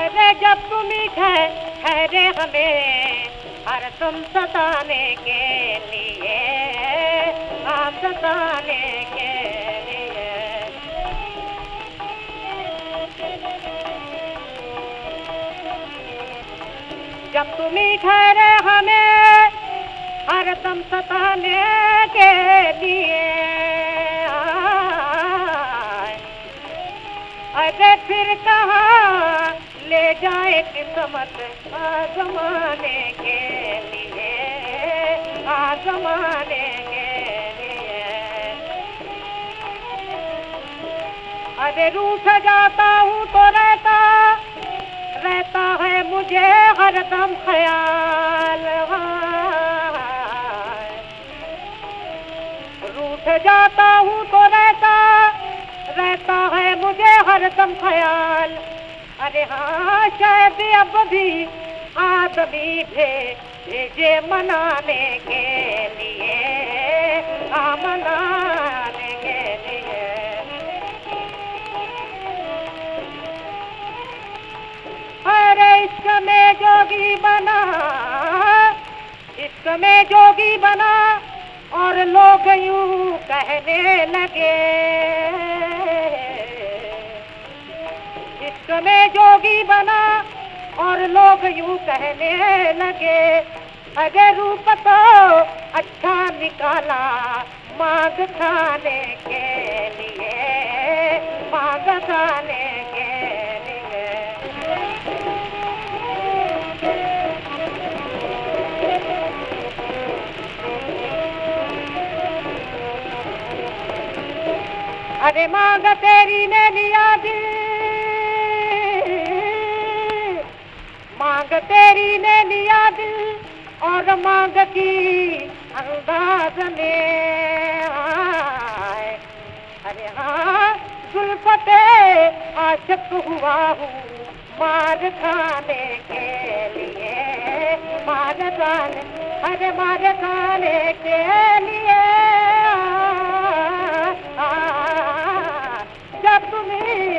ارے جب تم ٹھہرے ہمیں ہر تم ستانے کے لیے ہاں ستانے کے لیے۔ جب تم ٹھہرے ہمیں ہر دم ستانے کے لیے۔ ارے پھر کہاں لے جائے قسمت زمانے کے لیے زمانے کے لیے۔ ارے روٹ جاتا ہوں تو رہتا رہتا ہے مجھے ہر دم خیال۔ روٹ جاتا ہوں تو رہتا رہتا ہے مجھے ہر دم خیال۔ ارے ہاں شاید اب بھی آدمی بھیجے منانے کے لیے ہاں منانے کے لیے۔ ارے، عشق میں جوگی بنا، عشق میں جوگی بنا اور لوگ یوں کہنے لگے۔ عشق جوگی بنا اور لوگ یوں کہنے لگے، اگر روپ تو اچھا نکالا مانگ کھانے کے لیے، مانگ کھانے کے لیے۔ ارے مانگ تیری نے لیا دل۔ مانگ تیری نے لیا دل اور مانگ کی انداز میں۔ آئے۔ ارے ہاں زلفتے عاشق ہوا ہوں مار کھانے کے لیے۔ مار کھانے ارے مار کھانے کے لیے۔ جب تمہیں